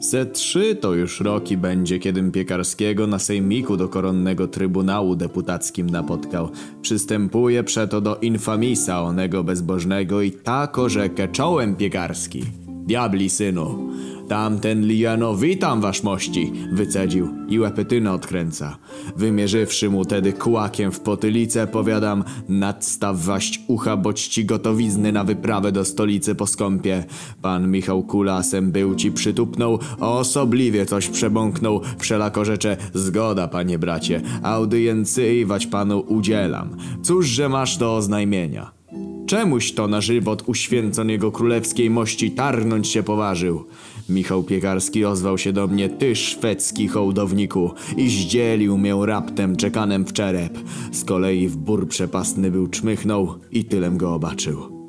Ze trzy to już roki będzie, kiedym Piekarskiego na sejmiku do koronnego trybunału deputackim napotkał. Przystępuje przeto do infamisa onego bezbożnego i tako rzekę czołem Piekarski. Diabli synu, tamten lijano witam wasz mości, wycedził i łepetynę odkręca. Wymierzywszy mu tedy kłakiem w potylicę, powiadam, nadstaw waść ucha, boć ci gotowizny na wyprawę do stolicy po skąpie. Pan Michał Kulasem był ci przytupnął, osobliwie coś przebąknął, wszelako rzecze, zgoda panie bracie, audyjencyjwać panu udzielam. Cóżże masz do oznajmienia? Czemuś to na żywot uświęcon jego królewskiej mości tarnąć się poważył? Michał Piekarski ozwał się do mnie, ty szwedzki hołdowniku, i zdzielił mię raptem czekanem w czerep. Z kolei w bór przepastny był czmychnął i tylem go obaczył.